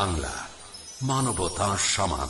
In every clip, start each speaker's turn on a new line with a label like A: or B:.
A: বাংলা মানবতা সমাধান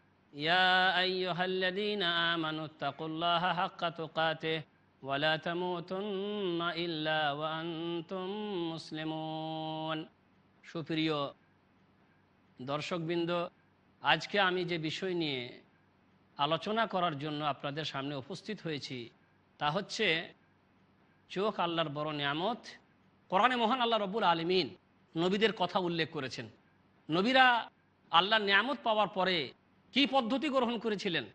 B: يا أيها الذين آمنوا اتقوا الله حق تقاته ولا تموتن إلا وأنتم মুসলিমুন সুপ্রিয় দর্শকবৃন্দ আজকে আমি যে বিষয় নিয়ে আলোচনা করার জন্য আপনাদের সামনে উপস্থিত হয়েছি তা হচ্ছে চোখ আল্লাহর বড় নিয়ামত কোরআনে মহান আল্লাহ রব্বুল আলমিন নবীদের কথা উল্লেখ করেছেন নবীরা আল্লাহর নিয়ামত পাওয়ার পরে কি পদ্ধতি গ্রহণ করেছিলেন?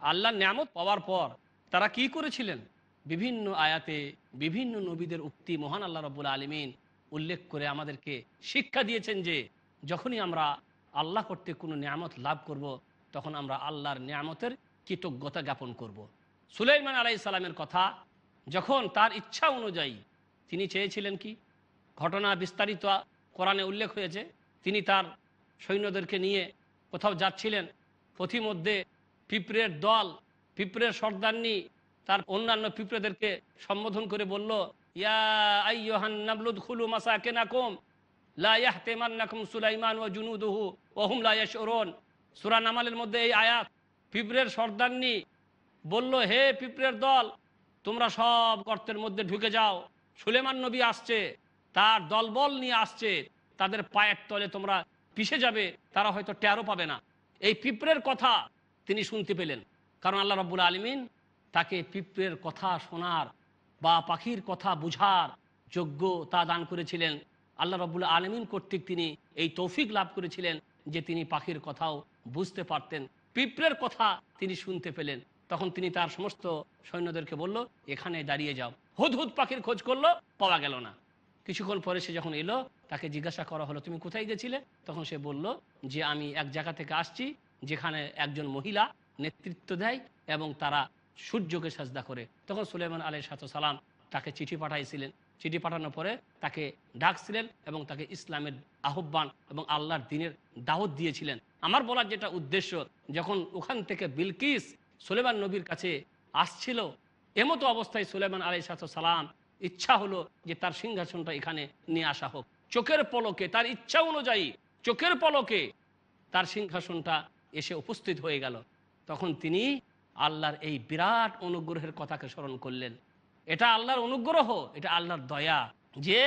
B: আল্লাহ নিয়ামত পাওয়ার পর তারা কি করেছিলেন? বিভিন্ন আয়াতে বিভিন্ন নবীদের উক্তি মহান আল্লাহ রবুল আলমিন উল্লেখ করে আমাদেরকে শিক্ষা দিয়েছেন যে, যখনই আমরা আল্লাহ করতে কোনো নিয়ামত লাভ করব, তখন আমরা আল্লাহর নিয়ামতের কৃতজ্ঞতা জ্ঞাপন করব। সুলাইমান আলাই সালামের কথা, যখন তার ইচ্ছা অনুযায়ী তিনি চেয়েছিলেন কি? ঘটনা বিস্তারিত কোরআনে উল্লেখ হয়েছে। তিনি তার সৈন্যদেরকে নিয়ে কোথাও যাচ্ছিলেন পথিমধ্যে পিঁপড়ের দল, পিঁপড়ের সর্দারনি, তার অন্যান্য পিঁপড়েদেরকে সম্বোধন করে বলল, ইয়া ও সূরা নামালের মধ্যে এই পিঁপড়ের বলল, হে পিঁপড়ের দল, তোমরা সব মধ্যে ঢুকে যাও। সুলেমান নবী আসছে, তার দলবল নিয়ে আসছে, তাদের পায়ের তলে তোমরা পিষে যাবে, তারা হয়তো টেরও পাবে না। এই পিঁপড়ের কথা তিনি শুনতে পেলেন। কারণ আল্লাহ রব্বুল আলমিন তাকে পিঁপড়ের কথা শোনার বা পাখির কথা বুঝার যোগ্য তা দান করেছিলেন। আল্লাহ রব্বুল আলমিন কর্তৃক তিনি এই তৌফিক লাভ করেছিলেন যে তিনি পাখির কথাও বুঝতে পারতেন। পিঁপড়ের কথা তিনি শুনতে পেলেন। তখন তিনি তার সমস্ত সৈন্যদেরকে বলল, এখানে দাঁড়িয়ে যাও। হুদ হুদ পাখির খোঁজ করল, পাওয়া গেল না। কিছুক্ষণ পরে সে যখন এলো, তাকে জিজ্ঞাসা করা হলো, তুমি কোথায় গেছিলে? তখন সে বলল, যে আমি এক জায়গা থেকে আসছি, যেখানে একজন মহিলা নেতৃত্ব দেয় এবং তারা সূর্যকে সাজদা করে। তখন সুলেমান আলী সালাম তাকে চিঠি পাঠাইছিলেন। চিঠি পাঠানোর পরে তাকে ডাকছিলেন এবং তাকে ইসলামের আহ্বান এবং আল্লাহর দিনের দাওয়াত দিয়েছিলেন। আমার বলার যেটা উদ্দেশ্য, যখন ওখান থেকে বিলকিস সুলেমান নবীর কাছে আসছিল, এমতো অবস্থায় সুলেমান আলী সালাম ইচ্ছা হলো যে তার সিংহাসনটা এখানে নিয়ে আসা হোক। চোখের পলকে, তার ইচ্ছা অনুযায়ী চোখের পলকে তার সিংহাসনটা এসে উপস্থিত হয়ে গেল। তখন তিনি আল্লাহর এই বিরাট অনুগ্রহের কথাকে স্মরণ করলেন। এটা আল্লাহর অনুগ্রহ, এটা আল্লাহর দয়া যে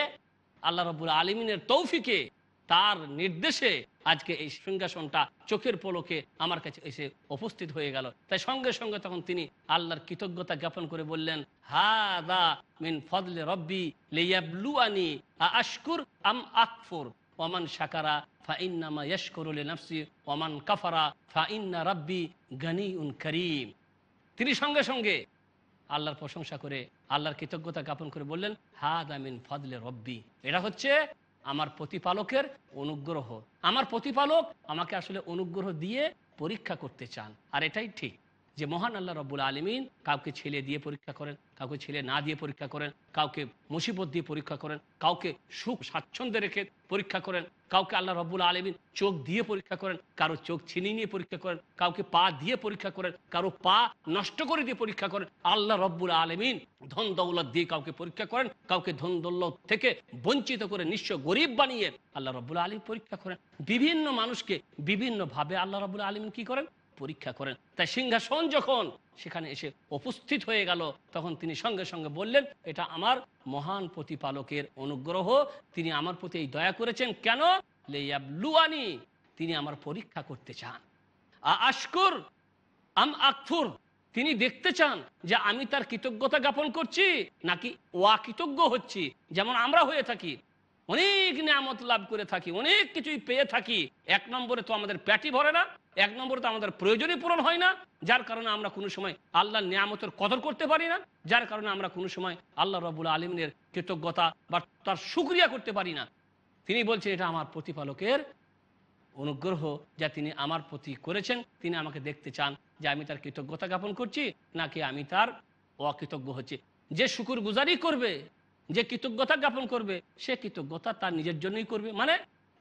B: আল্লাহ রবুল আলমিনের তৌফিকে তার নির্দেশে আজকে এই সিংহাসনটা চোখের পলকে আমার কাছে এসে উপস্থিত হয়ে গেল। তাই সঙ্গে সঙ্গে তখন তিনি আল্লাহর কৃতজ্ঞতা জ্ঞাপন করে বললেন হা দা মিন ফদলে রব্বি লেয়াবলুয়ানি আশকুর আম আকফুর। ওমান শাকারা ফাইন্নামা ইয়শকরুল নাফসি ওমান কাফারা ফাইন্না রব্বি গনি উন করিম। তিনি সঙ্গে সঙ্গে আল্লাহর প্রশংসা করে, আল্লাহর কৃতজ্ঞতা জ্ঞাপন করে বললেন হা দামিন ফদলে রব্বি। এটা হচ্ছে আমার প্রতিপালকের অনুগ্রহ। আমার প্রতিপালক আমাকে আসলে অনুগ্রহ দিয়ে পরীক্ষা করতে চান, আর এটাই ঠিক। যে মহান আল্লাহ রব্বুল আলমিন কাউকে ছেলে দিয়ে পরীক্ষা করেন, কাউকে ছেলে না দিয়ে পরীক্ষা করেন, কাউকে মুসিবত দিয়ে পরীক্ষা করেন, কাউকে সুখ, স্বাচ্ছন্দ্যে রেখে পরীক্ষা করেন, কাউকে আল্লাহ রব্বুল আলমিন চোখ দিয়ে পরীক্ষা করেন, কারও চোখ ছিনিয়ে নিয়ে পরীক্ষা করেন, কাউকে পা দিয়ে পরীক্ষা করেন, কারও পা নষ্ট করে দিয়ে পরীক্ষা করেন, আল্লাহ রব্বুল আলমিন ধন দৌলত দিয়ে কাউকে পরীক্ষা করেন, কাউকে ধন দৌলত থেকে বঞ্চিত করে নিঃস্ব গরিব বানিয়ে আল্লাহ রব্বুল আলম পরীক্ষা করেন। বিভিন্ন মানুষকে বিভিন্নভাবে আল্লাহ রব্বুল আলমিন কি করেন? পরীক্ষা করেন। তাই সিংহাসন যখন সেখানে এসে উপস্থিত হয়ে গেল, তখন তিনি সঙ্গে সঙ্গে বললেন, এটা আমার মহান প্রতিপালকের অনুগ্রহ। তিনি আমার প্রতি এই দয়া করেছেন। কেন? লুয়ানি তিনি আমার পরীক্ষা করতে চান। আশকুর, আম আকফুর, তিনি দেখতে চান যে আমি তার কৃতজ্ঞতা জ্ঞাপন করছি, নাকি ওয়া কৃতজ্ঞ হচ্ছি। যেমন আমরা হয়ে থাকি, অনেক নিয়ামত লাভ করে থাকি, অনেক কিছুই পেয়ে থাকি। এক নম্বরে তো আমাদের প্যাটি ভরে না এক নম্বরে তো আমাদের প্রয়োজনই পূরণ হয় না, যার কারণে আমরা কোনো সময় আল্লাহর নিয়ামতের কদর করতে পারি না, যার কারণে আমরা কোনো সময় আল্লাহ রবুল আলমিনের কৃতজ্ঞতা বা তার সুক্রিয়া করতে পারি না। তিনি বলছেন, এটা আমার প্রতিপালকের অনুগ্রহ যা তিনি আমার প্রতি করেছেন। তিনি আমাকে দেখতে চান যে আমি তার কৃতজ্ঞতা জ্ঞাপন করছি, নাকি আমি তার অকৃতজ্ঞ হচ্ছি। যে শুকুর গুজারি করবে, যে কৃতজ্ঞতা জ্ঞাপন করবে, সে কৃতজ্ঞতা তার নিজের জন্যই করবে। মানে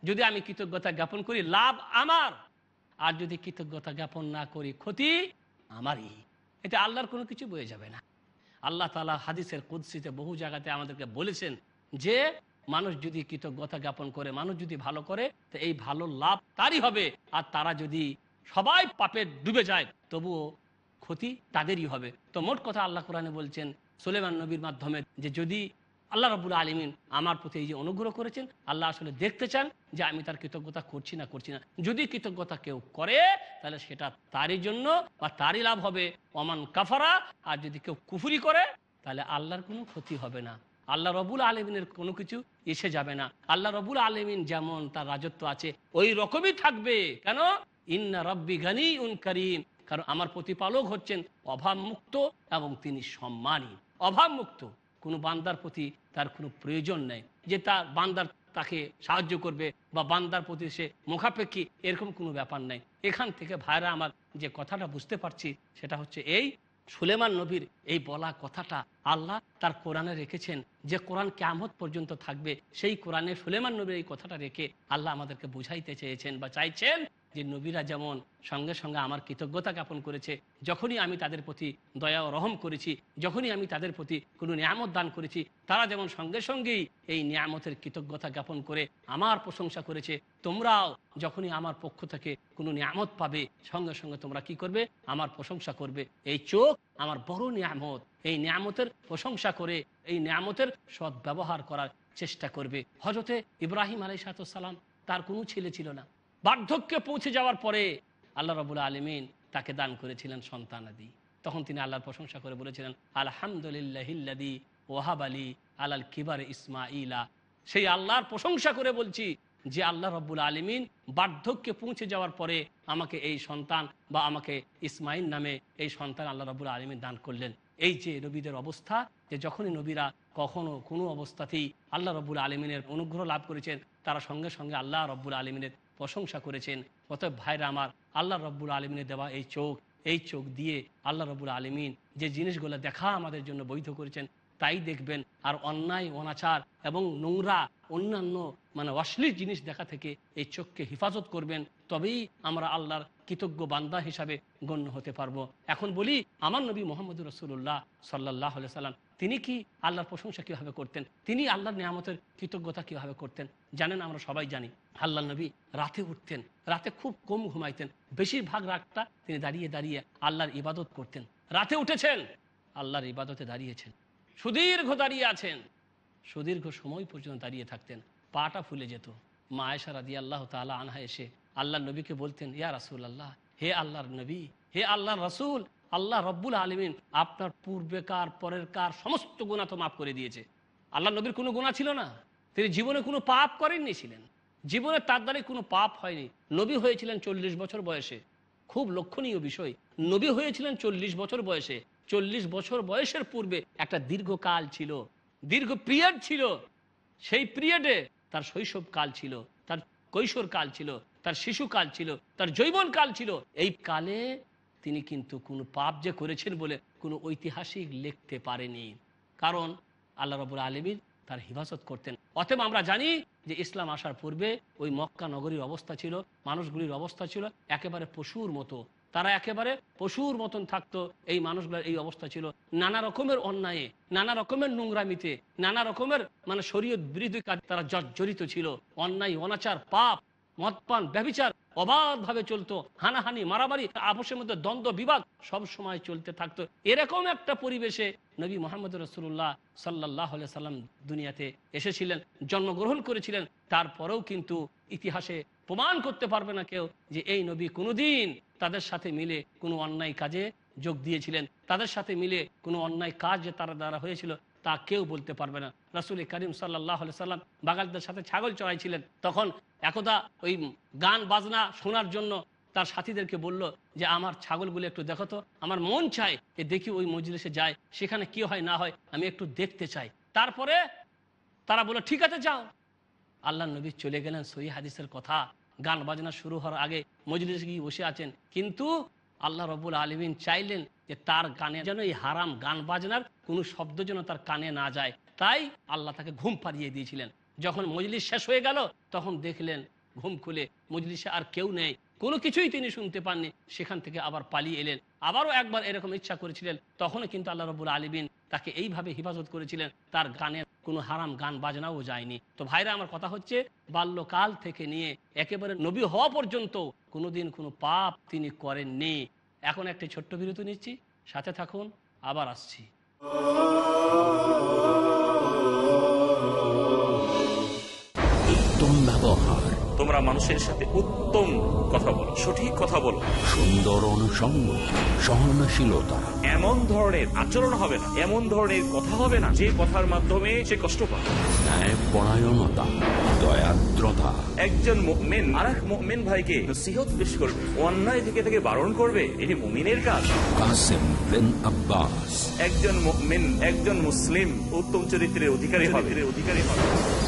B: যদি আমি কৃতজ্ঞতা জ্ঞাপন করি, লাভ আমার। আর যদি কৃতজ্ঞতা জ্ঞাপন না করি ক্ষতি আমারই। এতে আল্লাহর কোনো কিছু বয়ে যাবে না। আল্লাহ তালা হাদিসের কুদ্সিতে বহু জায়গাতে আমাদেরকে বলেছেন যে, মানুষ যদি কৃতজ্ঞতা জ্ঞাপন করে, মানুষ যদি ভালো করে, তো এই ভালো লাভ তারই হবে। আর তারা যদি সবাই পাপে ডুবে যায়, তবুও ক্ষতি তাদেরই হবে। তো মোট কথা আল্লাহ কোরআনে বলছেন, সোলেমান নবীর মাধ্যমে যে যদি আল্লাহ রবুল আলমিন আমার প্রতি এই যে অনুগ্রহ করেছেন, আল্লাহ আসলে দেখতে চান যে আমি তার কৃতজ্ঞতা করছি না করছি না। যদি কৃতজ্ঞতা কেউ করে, তাহলে সেটা তারই জন্য বা তারই লাভ হবে। অমান কাফারা, আর যদি কেউ কুফুরি করে, তাহলে আল্লাহর কোনো ক্ষতি হবে না। আল্লাহ রবুল আলমিনের কোনো কিছু এসে যাবে না। আল্লাহ রবুল আলমিন যেমন তার রাজত্ব আছে, ওই রকমই থাকবে। কেন? ইন্না রব্বি গানি উন করিম। কারণ আমার প্রতিপালক হচ্ছেন অভাবমুক্ত এবং তিনি সম্মানী। অভাবমুক্ত। কোনো বান্দার প্রতি তার কোনো প্রয়োজন নেই। যে তার বান্দার তাকে সাহায্য করবে বা বান্দার প্রতি সে মুখাপেক্ষী, এরকম কোনো ব্যাপার নেই। এখান থেকে ভাইরা আমার যে কথাটা বুঝতে পারছি, সেটা হচ্ছে এই সুলেমান নবীর এই বলা কথাটা আল্লাহ তার কোরআনে রেখেছেন যে কোরআন কেমত পর্যন্ত থাকবে। সেই কোরআনে সুলেমান নবীর এই কথাটা রেখে আল্লাহ আমাদেরকে বুঝাইতে চেয়েছেন বা চাইছেন যে নবীরা যেমন সঙ্গে সঙ্গে আমার কৃতজ্ঞতা জ্ঞাপন করেছে, যখনই আমি তাদের প্রতি দয়া ও রহম করেছি, যখনই আমি তাদের প্রতি কোনো নিয়ামত দান করেছি, তারা যেমন সঙ্গে সঙ্গেই এই নিয়ামতের কৃতজ্ঞতা জ্ঞাপন করে আমার প্রশংসা করেছে, তোমরাও যখনই আমার পক্ষ থেকে কোনো নিয়ামত পাবে, সঙ্গে সঙ্গে তোমরা কি করবে? আমার প্রশংসা করবে। এই চোখ আমার বড় নিয়ামত। এই নিয়ামতের প্রশংসা করে এই নিয়ামতের সদ্ব্যবহার করার চেষ্টা করবে। হজরতে ইব্রাহিম আলাই সালাম তার কোনো ছেলে ছিল না। বার্ধক্যে পৌঁছে যাওয়ার পরে আল্লাহ রবুল আলমিন তাকে দান করেছিলেন সন্তানাদি তখন তিনি আল্লাহর প্রশংসা করে বলেছিলেন আলহামদুলিল্লাহিল্লাদি ওহাব আলী আলাল কিবার ইসমা ইলা সেই আল্লাহর প্রশংসা করে বলছি যে আল্লাহ রব্বুল আলমিন বার্ধক্যে পৌঁছে যাওয়ার পরে আমাকে এই সন্তান বা আমাকে ইসমাইল নামে এই সন্তান আল্লাহ রব্বুল আলমিন দান করলেন। এই যে নবীদের অবস্থা, যে যখনই নবীরা কখনো কোনো অবস্থাতেই আল্লাহ রব্বুল আলমিনের অনুগ্রহ লাভ করেছেন, তারা সঙ্গে সঙ্গে আল্লাহ রব্বুল আলমিনের প্রশংসা করেছেন। অতএব ভাইরা আমার, আল্লাহ রব্বুল আলমিনের দেওয়া এই চোখ এই চোখ দিয়ে আল্লাহ রব্বুল আলমিন যে জিনিসগুলো দেখা আমাদের জন্য বৈধ করেছেন, তাই দেখবেন। আর অন্যায়, অনাচার এবং নোংরা, অন্যান্য মানে অশ্লীল জিনিস দেখা থেকে এই চোখকে হেফাজত করবেন, তবেই আমরা আল্লাহর কৃতজ্ঞ বান্দা হিসাবে গণ্য হতে পারব। এখন বলি, আমার নবী মোহাম্মদ রসুল্লাহ সাল্লাহ সাল্লাম তিনি কি আল্লাহর প্রশংসা কীভাবে করতেন? তিনি আল্লাহর নিয়ামতের কৃতজ্ঞতা কীভাবে করতেন? জানেন আমরা সবাই জানি আল্লাহ নবী রাতে উঠতেন, রাতে খুব কম ঘুমাইতেন। বেশিরভাগ রাতটা তিনি দাঁড়িয়ে দাঁড়িয়ে আল্লাহর ইবাদত করতেন। রাতে উঠেছেন, আল্লাহর ইবাদতে দাঁড়িয়েছেন। সুদীর্ঘ দাঁড়িয়ে আছেন, সুদীর্ঘ সময় পর্যন্ত দাঁড়িয়ে থাকতেন। পাটা ফুলে যেত। মা রাদি আল্লাহ তালা আনহা এসে আল্লাহ নবীকে বলতেন, ইয়া রাসুল আল্লাহ হে আল্লাহর নবী, হে আল্লাহর রাসুল আল্লাহ রব্বুল আলমিন আপনার পূর্বেকার পরের কার সমস্ত গুণা তো মাফ করে দিয়েছে। আল্লাহ নবীর কোনো গুণা ছিল না। তিনি জীবনে কোনো পাপ করেননি ছিলেন। জীবনে তার দ্বারাই কোনো পাপ হয়নি। নবী হয়েছিলেন চল্লিশ বছর বয়সে। খুব লক্ষণীয় বিষয়। নবী হয়েছিলেন চল্লিশ বছর বয়সে। চল্লিশ বছর বয়সের পূর্বে একটা দীর্ঘকাল ছিল। দীর্ঘ পিরিয়ড ছিল। সেই পিরিয়ডে তার শৈশব কাল ছিল, তার কৈশোর কাল ছিল, তার শিশুকাল ছিল, তার জৈবন কাল ছিল। এই কালে তিনি কিন্তু কোনো পাপ যে করেছেন বলে কোনো ঐতিহাসিক লিখতে পারেনি। কারণ আল্লাহ রবুল আলমীর তার হিফাজত করতেন। অতএব আমরা জানি যে ইসলাম আসার পূর্বে ওই মক্কা নগরীর অবস্থা ছিল, মানুষগুলির অবস্থা ছিল একেবারে পশুর মতো। তারা একেবারে পশুর মতন থাকতো, এই মানুষগুলোর এই অবস্থা ছিল। নানা রকমের অন্যায়ে, নানা রকমের নোংরামিতে, নানা রকমের মানে শরীয়ত বিরোধী কাজ তারা জর্জরিত ছিল। অন্যায়, অনাচার, পাপ, মদপান ব্যবিচার অবাধভাবে চলতো। হানাহানি, মারামারি আপসের মধ্যে দ্বন্দ্ব, বিবাদ সব সময় চলতে থাকতো। এরকম একটা পরিবেশে নবী মোহাম্মদ রসুল্লাহ সাল্লাহ সাল্লাম দুনিয়াতে এসেছিলেন, জন্মগ্রহণ করেছিলেন। তারপরেও কিন্তু ইতিহাসে প্রমাণ করতে পারবে না কেউ যে এই নবী কোনোদিন তাদের সাথে মিলে কোনো অন্যায় কাজে যোগ দিয়েছিলেন। তাদের সাথে মিলে কোনো অন্যায় কাজ যে তারা দ্বারা হয়েছিল। তা কেউ বলতে পারবে না। রাসুল করিম সাল্লাহ সাল্লাম বাগালদের সাথে ছাগল চড়াইছিলেন। তখন একদা ওই গান বাজনা শোনার জন্য তার সাথীদেরকে বলল যে, আমার ছাগলগুলো একটু দেখো তো, আমার মন চায় যে দেখি ওই মজলিসে যায়, সেখানে কি হয় না হয়, আমি একটু দেখতে চাই। তারপরে তারা বলল, ঠিক আছে, যাও। আল্লাহ নবী চলে গেলেন সহি হাদিসের কথা। গান বাজনা শুরু হওয়ার আগে মজলিসে গিয়ে বসে আছেন। কিন্তু আল্লাহ রবুল আলমিন চাইলেন যে তার গানে যেন এই হারাম গান বাজনার কোনো শব্দ যেন তার কানে না যায়। তাই আল্লাহ তাকে ঘুম পাড়িয়ে দিয়েছিলেন। যখন মজলিস শেষ হয়ে গেল, তখন দেখলেন ঘুম খুলে মজলিসে আর কেউ নেই। কোনো কিছুই তিনি শুনতে পাননি। সেখান থেকে আবার পালিয়ে এলেন। আবারও একবার এরকম ইচ্ছা করেছিলেন। তখনও কিন্তু আল্লাহ রবুল আলমিন তাকে এইভাবে হেফাজত করেছিলেন, তার গানের কোনো হারাম গান বাজনাও যায়নি। তো ভাইরা, আমার কথা হচ্ছে, বাল্যকাল থেকে নিয়ে একেবারে নবী হওয়া পর্যন্ত কোনোদিন কোনো পাপ তিনি করেননি। এখন একটি ছোট্ট বিরতি নিচ্ছি, সাথে থাকুন, আবার আসছি।
A: ব্যবহার।
C: তোমরা মানুষের সাথে উত্তম কথা বলো সঠিক কথা বলো।
A: সুন্দর অনুষঙ্গ সহনশীলতা।
C: এমন ধরনের আচরণ হবে না এমন ধরনের কথা হবে না যে কথার মাধ্যমে সে কষ্ট পাবে।
A: দয়াদ্রতা।
C: একজন মেন আর এক মেন ভাইকে নসিহত পেশ করবে অন্যায় থেকে থেকে বারণ করবে এটি মুমিনের কাজ।
A: কাসেম বিন আব্বাস।
C: একজন মেন একজন মুসলিম উত্তম চরিত্রের অধিকারী হবে। অধিকারী হবে।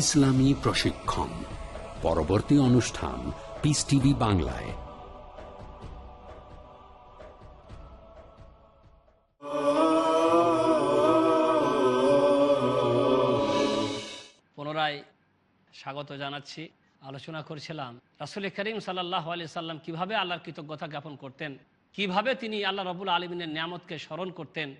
A: ইসলামী প্রশিক্ষণ। পরবর্তী অনুষ্ঠান পিস টিভি বাংলায়।
B: পুনরায় স্বাগত জানাচ্ছি। আলোচনা করছিলাম, রাসুল করিম সাল্লাহ আলি সাল্লাম কীভাবে আল্লাহর কৃতজ্ঞতা জ্ঞাপন করতেন? কীভাবে তিনি আল্লাহ রবুল আলমিনের নিয়ামতকে স্মরণ করতেন?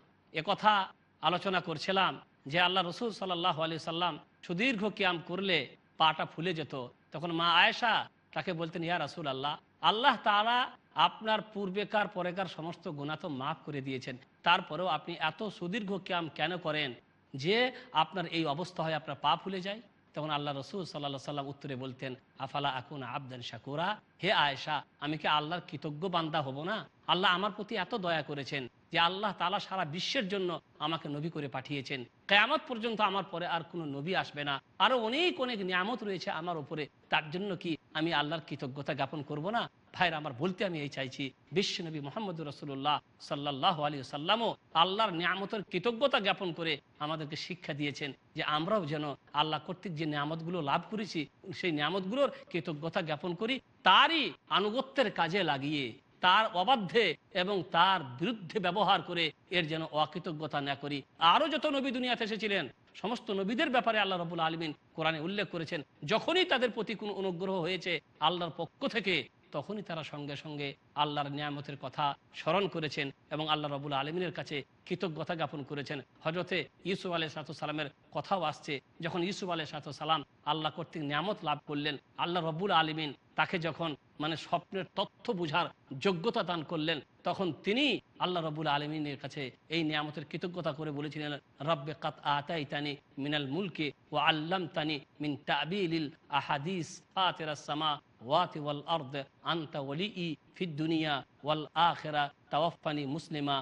B: কথা আলোচনা করছিলাম। যে আল্লাহ রসুল সাল্লাহ আলি সাল্লাম সুদীর্ঘ ক্যাম করলে পাটা ফুলে যেত, তখন মা আয়েশা তাকে বলতেন, ইয়া রাসুল আল্লাহ আল্লাহ তারা আপনার পূর্বেকার, পরেকার সমস্ত গুণা তো মাফ করে দিয়েছেন। তারপরেও আপনি এত সুদীর্ঘ ক্যাম কেন করেন যে আপনার এই অবস্থা হয় আপনার পা ফুলে যায়? তখন আল্লাহ রসুল সাল্লাহ সাল্লাম উত্তরে বলতেন, আফালা আকুন আবদান শাকুরা? হে আয়েশা, আমি কি আল্লাহর কৃতজ্ঞ বান্দা হব না? আল্লাহ আমার প্রতি এত দয়া করেছেন যে আল্লাহ তালা সারা বিশ্বের জন্য আমাকে নবী করে পাঠিয়েছেন। কেয়ামত পর্যন্ত আমার পরে আর কোনো নবী আসবে না। আরও অনেক অনেক নিয়ামত রয়েছে আমার উপরে। তার জন্য কি আমি আল্লাহর কৃতজ্ঞতা জ্ঞাপন করব না? ভাইরা, আমার বলতে আমি এই চাইছি, বিশ্ব নবী মোহাম্মদ রসুল্লাহ সাল্লাহ আলী সাল্লামও আল্লাহর নিয়ামতের কৃতজ্ঞতা জ্ঞাপন করে আমাদেরকে শিক্ষা দিয়েছেন যে আমরাও যেন আল্লাহ কর্তৃক যে নিয়ামতগুলো লাভ করেছি, সেই নিয়ামতগুলোর কৃতজ্ঞতা জ্ঞাপন করি, তারই আনুগত্যের কাজে লাগিয়ে, তার অবাধ্যে এবং তার বিরুদ্ধে ব্যবহার করে এর যেন অকৃতজ্ঞতা না করি। আরও যত নবী দুনিয়াতে এসেছিলেন, সমস্ত নবীদের ব্যাপারে আল্লাহ রবুল আলমিন কোরআনে উল্লেখ করেছেন, যখনই তাদের প্রতি কোনো অনুগ্রহ হয়েছে, আল্লাহর পক্ষ থেকে তখনই তারা সঙ্গে সঙ্গে আল্লাহর নিয়ামতের কথা স্মরণ করেছেন এবং আল্লাহ রবুল আলমিনের কাছে কৃতজ্ঞতা জ্ঞাপন করেছেন। হজরতে ইউসুফ আলহ সালামের কথাও আসছে, যখন ইউসুফ আলহ সালাম আল্লাহ কর্তৃক নিয়ামত লাভ করলেন, আল্লাহ রবুল আলমিন তাকে যখন মানে স্বপ্নের তথ্য বুঝার যোগ্যতা দান করলেন, তখন তিনি আল্লাহ রবুল আলমিনের কাছে এই নিয়ামতের কৃতজ্ঞতা করে বলেছিলেন, রব্বে কাত আতাই তানি মিনাল মুলকে ও আল্লাম তানি মিন তাবিল আহাদিস ফাতিরাস সামা ওয়াল আরদ আনতা ওয়ালিই ফিদ দুনিয়া ওয়াল আখিরা তাওয়াফানি মুসলিমা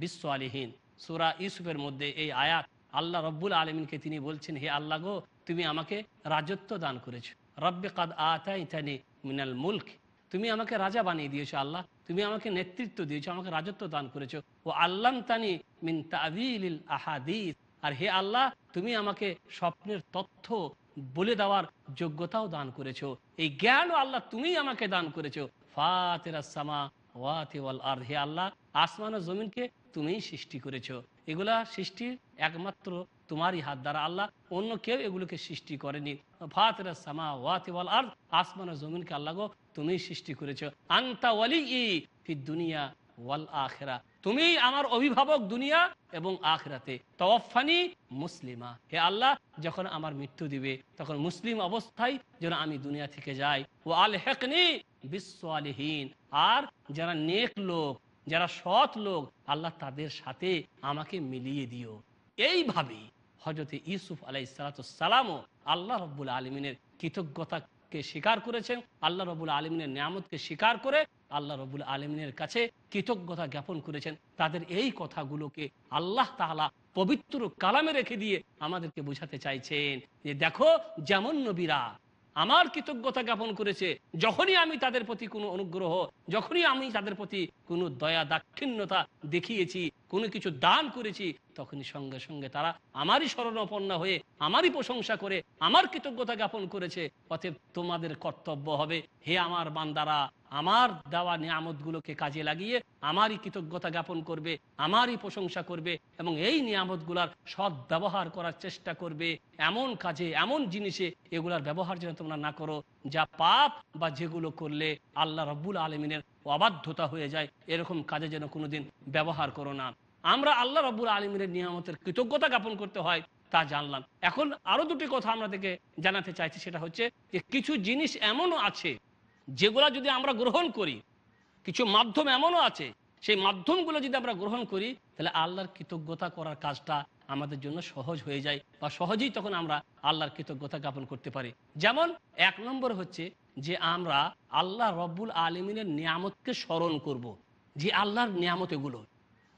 B: বিশ্ব সুরা ইউসুফের মধ্যে এই আয়াত আল্লাহ রব্বুল আলমিনকে তিনি বলছেন, হে আল্লাহ গো, তুমি আমাকে রাজত্ব দান করেছ। রব্বে কাদ তানি মিনাল মুলক। তুমি আমাকে রাজা বানিয়ে দিয়েছ, আল্লাহ। তুমি আমাকে নেতৃত্ব দিয়েছ, আমাকে রাজত্ব দান করেছ। ও আল্লাম তানি মিন তাবিল আহাদিস। আর হে আল্লাহ, তুমি আমাকে স্বপ্নের তথ্য বলে দেওয়ার যোগ্যতাও দান করেছ। এই জ্ঞানও আল্লাহ তুমি আমাকে দান করেছ। ফাতেরা সামা, ওয়াতে ওয়াল আর হে আল্লাহ, আসমান ও জমিনকে তুমিই সৃষ্টি করেছ। এগুলা সৃষ্টির একমাত্র তোমারই হাত দ্বারা আল্লাহ, অন্য কেউ এগুলোকে সৃষ্টি করেনি। ফাতেরা আসমান ও জমিনকে আল্লাহ গো তুমি সৃষ্টি করেছ। আন্তা ওয়ালি ই দুনিয়া ওয়াল আখেরা। তুমি আমার অভিভাবক দুনিয়া এবং আখরাতে। তওয়াফানি মুসলিমা। হে আল্লাহ, যখন আমার মৃত্যু দিবে, তখন মুসলিম অবস্থায় যেন আমি দুনিয়া থেকে যাই। ও আল হেকনি বিশ্ব আলহীন আর যারা নেক লোক, যারা সৎ লোক, আল্লাহ তাদের সাথে আমাকে মিলিয়ে দিও। এইভাবে হজরত ইউসুফ আলাই সালাতামও আল্লাহ রব্বুল আলমিনের কৃতজ্ঞতাকে স্বীকার করেছেন, আল্লাহ রবুল আলমিনের নিয়ামতকে স্বীকার করে আল্লাহ রবুল আলমিনের কাছে কৃতজ্ঞতা জ্ঞাপন করেছেন। তাদের এই কথাগুলোকে আল্লাহ তাহলা পবিত্র কালামে রেখে দিয়ে আমাদেরকে বোঝাতে চাইছেন যে, দেখো, যেমন নবীরা আমার কৃতজ্ঞতা জ্ঞাপন করেছে, যখনই আমি তাদের প্রতি কোনো অনুগ্রহ, যখনই আমি তাদের প্রতি কোনো দয়া দাক্ষিণ্যতা দেখিয়েছি কোনো কিছু দান করেছি, তখনই সঙ্গে সঙ্গে তারা আমারই স্মরণাপন্ন হয়ে, আমারই প্রশংসা করে, আমার কৃতজ্ঞতা জ্ঞাপন করেছে। অতএব তোমাদের কর্তব্য হবে, হে আমার বান্দারা, আমার দেওয়া নিয়ামতগুলোকে কাজে লাগিয়ে আমারই কৃতজ্ঞতা জ্ঞাপন করবে, আমারই প্রশংসা করবে এবং এই নিয়ামতগুলার সৎ ব্যবহার করার চেষ্টা করবে। এমন কাজে, এমন জিনিসে এগুলার ব্যবহার যেন তোমরা না করো। যা পাপ বা যেগুলো করলে আল্লাহ রব্বুল আলমিনের অবাধ্যতা হয়ে যায়, এরকম কাজে যেন কোনোদিন ব্যবহার করো না। আমরা আল্লাহ রব্বুল আলমিনের নিয়ামতের কৃতজ্ঞতা জ্ঞাপন করতে হয়, তা জানলাম। এখন আরও দুটি কথা আমরা থেকে জানাতে চাইছি, সেটা হচ্ছে যে কিছু জিনিস এমনও আছে, যেগুলা যদি আমরা গ্রহণ করি, কিছু মাধ্যম এমনও আছে, সেই মাধ্যমগুলো যদি আমরা গ্রহণ করি, তাহলে আল্লাহর কৃতজ্ঞতা করার কাজটা আমাদের জন্য সহজ হয়ে যায় বা সহজেই তখন আমরা আল্লাহর কৃতজ্ঞতা জ্ঞাপন করতে পারি। যেমন এক নম্বর হচ্ছে যে আমরা আল্লাহ রব্বুল আলমিনের নিয়ামতকে স্মরণ করব। যে আল্লাহর নিয়ামত এগুলো।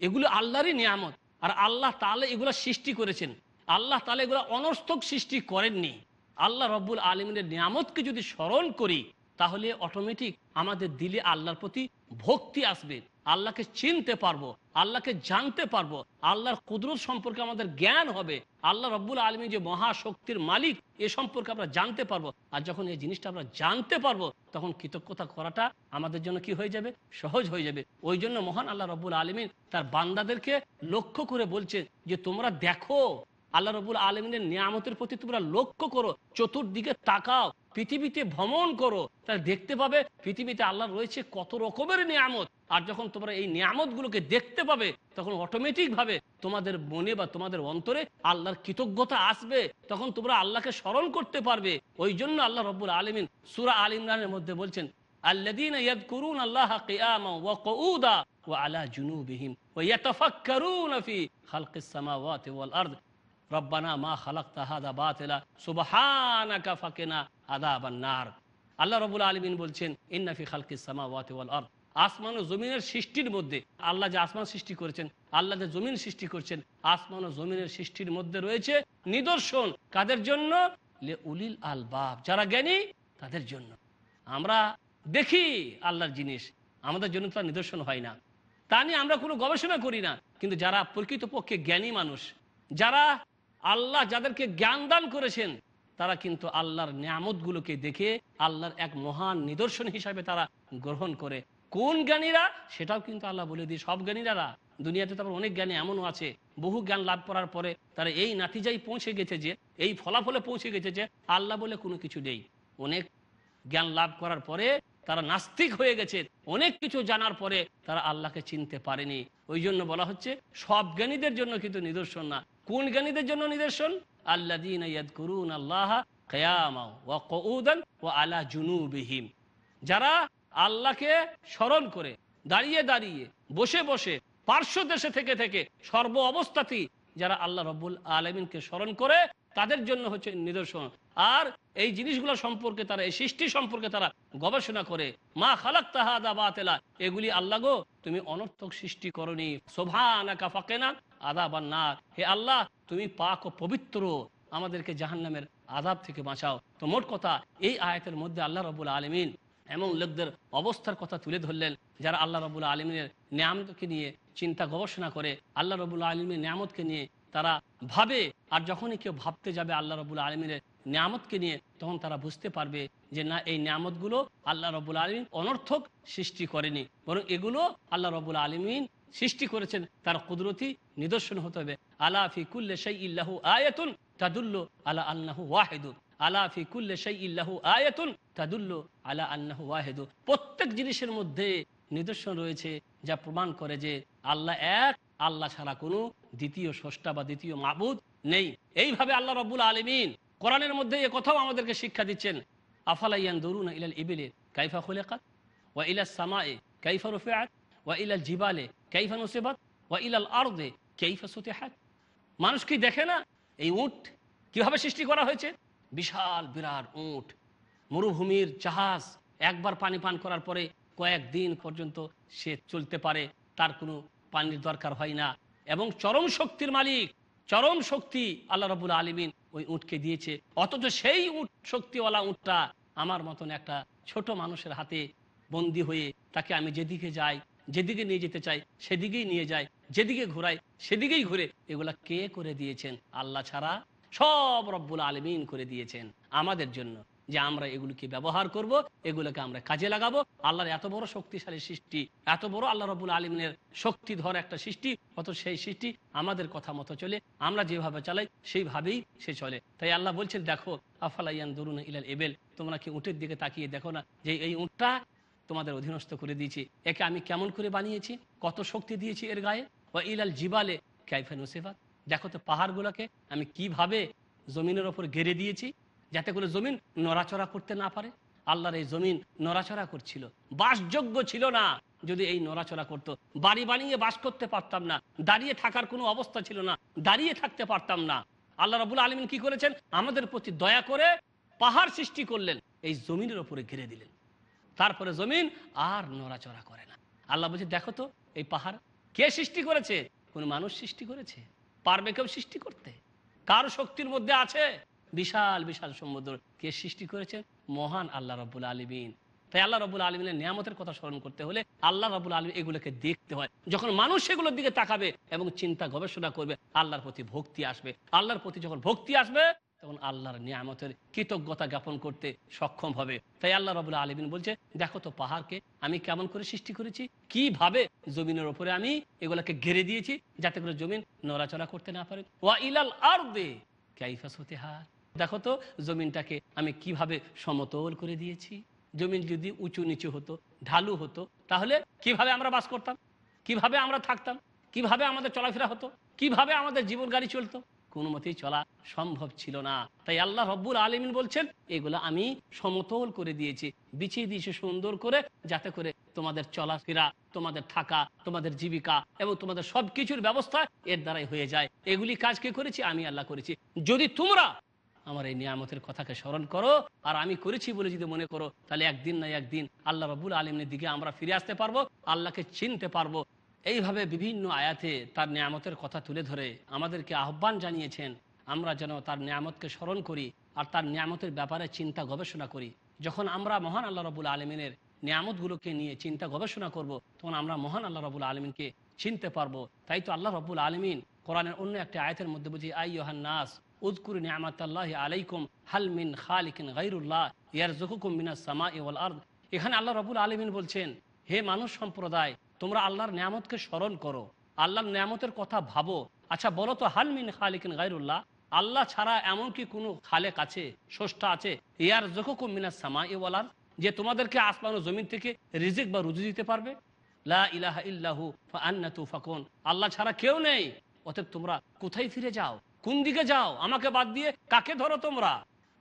B: এগুলো আল্লাহরই নিয়ামত। আর আল্লাহ তাহলে এগুলো সৃষ্টি করেছেন। আল্লাহ তাহলে এগুলো অনর্থক সৃষ্টি করেননি। আল্লাহ রব্বুল আলমিনের নিয়ামতকে যদি স্মরণ করি, তাহলে অটোমেটিক আমাদের দিলে আল্লাহর প্রতি ভক্তি আসবে। আল্লাহকে চিনতে পারব, আল্লাহকে জানতে পারব, আল্লাহর কুদরত সম্পর্কে আমাদের জ্ঞান হবে, আল্লাহ রব্বুল আলমী যে মহাশক্তির মালিক, এ সম্পর্কে আমরা জানতে পারব। আর যখন এই জিনিসটা আমরা জানতে পারব, তখন কৃতজ্ঞতা করাটা আমাদের জন্য কি হয়ে যাবে? সহজ হয়ে যাবে। ওই জন্য মহান আল্লাহ রব্বুল আলমিন তার বান্দাদেরকে লক্ষ্য করে বলছে যে, তোমরা দেখো, আল্লাহ রবুল আলমিনের নিয়ামতের প্রতি তোমরা লক্ষ্য করো, চতুর্দিকে তাকাও, পৃথিবীতে ভ্রমণ করো। তাহলে দেখতে পাবে, পৃথিবীতে আল্লাহ রয়েছে কত রকমের নিয়ামত। আর যখন তোমরা এই নিয়ামতগুলোকে দেখতে পাবে, তখন অটোমেটিকভাবে তোমাদের মনে বা তোমাদের অন্তরে আল্লাহর কৃতজ্ঞতা আসবে। তখন তোমরা আল্লাহকে স্মরণ করতে পারবে। ওই জন্য আল্লাহ রব্বুল আলমিন সুরা আল ইমরানের মধ্যে বলছেন আল্লাহ রবুল আলমিন বলছেন আসমান ও জমিনের সৃষ্টির মধ্যে। আল্লাহ যে আসমান সৃষ্টি করেছেন, আল্লাহ যে জমিন সৃষ্টি করছেন, আসমান ও জমিনের সৃষ্টির মধ্যে রয়েছে নিদর্শন। কাদের জন্য? লে উলিল আল বাব যারা জ্ঞানী, তাদের জন্য। আমরা দেখি আল্লাহর জিনিস। আমাদের জন্য তো নিদর্শন হয় না। তা নিয়ে আমরা কোনো গবেষণা করি না। কিন্তু যারা প্রকৃতপক্ষে জ্ঞানী মানুষ, যারা আল্লাহ যাদেরকে জ্ঞান দান করেছেন, তারা কিন্তু আল্লাহর নিয়ামতগুলোকে দেখে, আল্লাহর এক মহান নিদর্শন হিসাবে তারা গ্রহণ করে। কোন জ্ঞানীরা? সেটাও কিন্তু আল্লাহ বলে দিয়ে, সব জ্ঞানীরা দুনিয়াতে তারপর অনেক জ্ঞানী এমনও আছে। বহু জ্ঞান লাভ করার পরে তারা এই নাতিজাই পৌঁছে গেছে যে, এই ফলাফলে পৌঁছে গেছে যে, আল্লাহ বলে কোনো কিছু নেই। অনেক জ্ঞান লাভ করার পরে তারা নাস্তিক হয়ে গেছে। অনেক কিছু জানার পরে তারা আল্লাহকে চিনতে পারেনি। ওই জন্য বলা হচ্ছে, সব জ্ঞানীদের জন্য কিন্তু নিদর্শন না। কোন জ্ঞানীদের জন্য নিদর্শন? আল্লাহ করুন আল্লাহ ও আলা জুনুবিহিম। যারা আল্লাহকে স্মরণ করে, দাঁড়িয়ে দাঁড়িয়ে, বসে বসে, পার্শ্ব দেশে থেকে থেকে সর্ব অবস্থাতেই যারা আল্লাহ রব্বুল আলমিনকে স্মরণ করে, তাদের জন্য হচ্ছে নিদর্শন। আর এই জিনিসগুলো সম্পর্কে তারা, এই সৃষ্টি সম্পর্কে তারা গবেষণা করে, মা খালাক তাহাদা বাতেলা, এগুলি আল্লাহ গো, তুমি অনর্থক সৃষ্টি করনি। শোভানা কাফাকেনা আদা বান্না হে আল্লাহ, তুমি পাক ও পবিত্র, আমাদেরকে জাহান্নামের আদাব থেকে বাঁচাও। তো মোট কথা, এই আয়াতের মধ্যে আল্লাহ রবুল আলমিন এমন লোকদের অবস্থার কথা তুলে ধরলেন যারা আল্লাহ রবুল আলমিনের নিয়ামতকে নিয়ে চিন্তা গবেষণা করে, আল্লাহ রবুল আলমীর নিয়ামতকে নিয়ে তারা ভাবে। আর যখনই কেউ ভাবতে যাবে আল্লাহ রবুল আলমিনের নিয়ামতকে নিয়ে, তখন তারা বুঝতে পারবে যে না, এই নিয়ামতগুলো আল্লাহ রবুল আলমিন অনর্থক সৃষ্টি করেনি, বরং এগুলো আল্লাহ রবুল আলমিন সৃষ্টি করেছেন। তার কুদরতি নিদর্শন হতে হবে। আলা ফি কুল্লে সেই ইল্লাহু আয়াতুন তাদুল্ল আলা আল্লাহু ওয়াহেদু প্রত্যেক জিনিসের মধ্যে নিদর্শন রয়েছে যা প্রমাণ করে যে আল্লাহ এক, আল্লাহ ছাড়া কোনো দ্বিতীয় স্রষ্টা বা দ্বিতীয় মাবুদ নেই। এইভাবে আল্লাহ রব্বুল আলমিন কোরআনের মধ্যে এ কথাও আমাদেরকে শিক্ষা দিচ্ছেন। আফালাইয়ান দরুন ইলাল ইবিলে কাইফা খুলেকাত ওয়া ইলাল সামায়ে কাইফা ওয়া ইলাল জিবালে কাইফা ওয়া ইলাল আরদে কাইফা মানুষ কি দেখে না? এই উট কীভাবে সৃষ্টি করা হয়েছে? বিশাল বিরাট উট, মরুভূমির জাহাজ, একবার পানি পান করার পরে কয়েকদিন পর্যন্ত সে চলতে পারে, তার কোনো পানির দরকার হয় না। এবং চরম শক্তির মালিক, চরম শক্তি আল্লাহ রবুল আলমিন ওই উটকে দিয়েছে। অথচ সেই উট, শক্তিওয়ালা উটটা আমার মতন একটা ছোট মানুষের হাতে বন্দি হয়ে তাকে আমি যেদিকে যাই, যেদিকে নিয়ে যেতে চাই, সেদিকেই নিয়ে যায় যেদিকে ঘোরাই, সেদিকেই ঘুরে। এগুলা কে করে দিয়েছেন? আল্লাহ ছাড়া সব রব্বুল আলমিন করে দিয়েছেন আমাদের জন্য যে আমরা এগুলোকে ব্যবহার করব, এগুলোকে আমরা কাজে লাগাবো। আল্লাহর এত বড় শক্তিশালী সৃষ্টি, এত বড় আল্লাহ রবুল আলমিনের শক্তিধর একটা সৃষ্টি অত সেই সৃষ্টি আমাদের কথা মতো চলে, আমরা যেভাবে চালাই সেইভাবেই সে চলে। তাই আল্লাহ বলছেন, দেখো আফালাইয়ান দরুন ইলাল এবেল তোমরা কি উটের দিকে তাকিয়ে দেখো না যে এই উটটা তোমাদের অধীনস্থ করে দিয়েছি? একে আমি কেমন করে বানিয়েছি? কত শক্তি দিয়েছি এর গায়ে? বা ইলাল জিবালে কাইফা নুসেফাত। দেখো তো পাহাড়গুলোকে আমি কীভাবে জমিনের ওপর গেড়ে দিয়েছি যাতে করে জমিন নড়াচড়া করতে না পারে। আল্লাহর এই জমিন নড়াচড়া করছিল। বাসযোগ্য ছিল না। যদি এই নড়াচড়া করত, বাড়ি বানিয়ে বাস করতে পারতাম না, দাঁড়িয়ে থাকার কোনো অবস্থা ছিল না, দাঁড়িয়ে থাকতে পারতাম না। আল্লাহ রাবুল আলমিন কি করেছেন? আমাদের প্রতি দয়া করে পাহাড় সৃষ্টি করলেন, এই জমিনের ওপরে ঘিরে দিলেন। তারপরে জমিন আর নড়াচড়া করে না। আল্লাহ বলছে, দেখো তো, এই পাহাড় কে সৃষ্টি করেছে? কোন মানুষ সৃষ্টি করেছে? পারবে কেউ সৃষ্টি করতে? কার শক্তির মধ্যে আছে? বিশাল বিশাল সমুদ্র কে সৃষ্টি করেছেন মহান আল্লাহ রব্বুল আলমিন। তাই আল্লাহ রবুল আলমিনের নিয়ামতের কথা স্মরণ করতে হলে আল্লাহ রবুল আলম এগুলোকে দেখতে হয়। যখন মানুষ সেগুলোর দিকে তাকাবে এবং চিন্তা গবেষণা করবে, আল্লাহর প্রতি ভক্তি আসবে। আল্লাহর প্রতি যখন ভক্তি আসবে তখন আল্লাহর নিয়ামতের কৃতজ্ঞতা জ্ঞাপন করতে সক্ষম হবে। তাই আল্লাহ রবুল্লা আলমিন বলছে, দেখো তো পাহাড়কে আমি কেমন করে সৃষ্টি করেছি, কীভাবে জমিনের ওপরে আমি এগুলাকে ঘেরে দিয়েছি যাতে করে জমিন নড়াচড়া করতে না পারে। ওয়া ইলাল আর হার দেখো তো জমিনটাকে আমি কীভাবে সমতল করে দিয়েছি। জমিন যদি উঁচু নিচু হতো, ঢালু হতো, তাহলে কীভাবে আমরা বাস করতাম? কীভাবে আমরা থাকতাম? কীভাবে আমাদের চলাফেরা হতো? কীভাবে আমাদের জীবন গাড়ি চলতো? কোনো মতেই চলা সম্ভব ছিল না। তাই আল্লাহ রব্বুল আলমিন বলছেন, এগুলো আমি সমতল করে দিয়েছি। বিছিয়ে দিয়েছি সুন্দর করে, যাতে করে তোমাদের চলাফেরা, তোমাদের থাকা, তোমাদের জীবিকা এবং তোমাদের সব কিছুর ব্যবস্থা এর দ্বারাই হয়ে যায়। এগুলি কাজ কে করেছি? আমি আল্লাহ করেছি। যদি তোমরা আমার এই নিয়ামতের কথাকে স্মরণ করো, আর আমি করেছি বলে যদি মনে করো, তাহলে একদিন না একদিন আল্লাহ রবুল আলমের দিকে আমরা ফিরে আসতে পারব, আল্লাহকে চিনতে পারব। এইভাবে বিভিন্ন আয়াতে তার নিয়ামতের কথা তুলে ধরে আমাদেরকে আহ্বান জানিয়েছেন, আমরা যেন তার নিয়ামতকে স্মরণ করি আর তার নিয়ামতের ব্যাপারে চিন্তা গবেষণা করি। যখন আমরা মহান আল্লাহ রবুল আলমিনের নিয়ামতগুলোকে নিয়ে চিন্তা গবেষণা করব, তখন আমরা মহান আল্লাহ রবুল আলমিনকে চিনতে পারব। তাই তো আল্লাহ রবুল আলমিন কোরআনের অন্য একটা আয়তের মধ্যে বুঝি আই নাস উদকুর নিয়ামত আল্লাহ আলাইকুম, হাল মিন খালিকিন গাইরুল্লাহ ইয়ার জকুকুম মিনাস সামা আর্দ। এখানে আল্লাহ রবুল আলমিন বলছেন, হে মানুষ সম্প্রদায় তোমরা আল্লাহর নিয়ামতকে স্মরণ করো। আল্লাহর নিয়ামতের কথা ভাবো। আচ্ছা বলো তো, হাল মিন খালিকিন গাইরুল্লাহ আল্লাহ ছাড়া এমন কি কোনো খালেক আছে, স্রষ্টা আছে, ইয়ার জকুকুম মিনাস সামা ইওয়াল আর্দ, যে তোমাদেরকে আসমান ও জমিন থেকে রিজিক বা রুজি দিতে পারবে? লা ইলাহা ইল্লাহু ফাআন্না তুফাকুন আল্লাহ ছাড়া কেউ নেই। অতএব তোমরা কোথায় ফিরে যাও? কোন দিকে যাও? আমাকে বাদ দিয়ে কাকে ধরো তোমরা?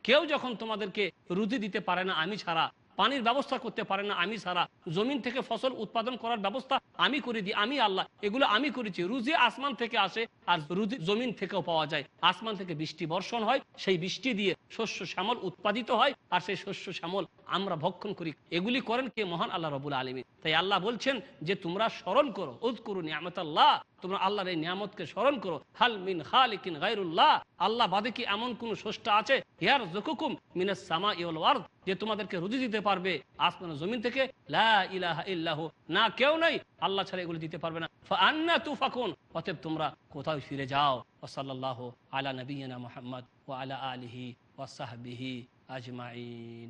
B: কেউ যখন তোমাদেরকে রুজি দিতে পারে না, আমি ছাড়া পানির ব্যবস্থা করতে পারে না আমি ছাড়া জমিন থেকে ফসল উৎপাদন করার ব্যবস্থা আমি করে দিই, আমি আল্লাহ। এগুলো আমি করেছি। রুজি আসমান থেকে আসে আর রুজি জমিন থেকেও পাওয়া যায়। আসমান থেকে বৃষ্টি বর্ষণ হয়, সেই বৃষ্টি দিয়ে শস্য শ্যামল উৎপাদিত হয় আর সেই শস্য শ্যামল আমরা ভক্ষণ করি। এগুলি করেন কে? মহান আল্লাহ রবুল আলমী তাই আল্লাহ বলছেন যে, তোমরা স্মরণ করো উদ করু নিয়ামত আল্লাহ তোমরা আল্লাহর এই নিয়ামতকে স্মরণ করো হাল মিন খালিকিন গাইরুল্লাহ আল্লাহ বাদে কি এমন কোন স্রষ্টা আছে হিয়ার জকুকুম মিনাস সামা ইউল ওয়ার্দ যে তোমাদেরকে রুজি দিতে পারবে আসমান জমিন থেকে লা ইলাহা ইল্লাহু না কেউ নাই আল্লাহ ছাড়া এগুলো দিতে পারবে না ফান্না তুফাকুন অতএব তোমরা কোথাও ফিরে যাও ও সাল্লাল্লাহু আলা নবিয়িনা মুহাম্মদ ওয়া আলা আলিহি ওয়া সাহবিহি আজমাইন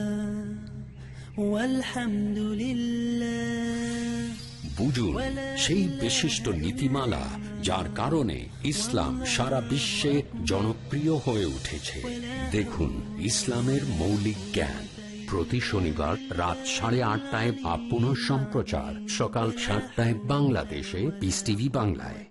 A: বুঝুন সেই বিশিষ্ট নীতিমালা যার কারণে ইসলাম সারা বিশ্বে জনপ্রিয় হয়ে উঠেছে। দেখুন ইসলামের মৌলিক জ্ঞান। প্রতি শনিবার রাত সাড়ে আটটায় বা পুনঃ সম্প্রচার। সকাল সাতটায় বাংলাদেশে পিস টিভি বাংলায়।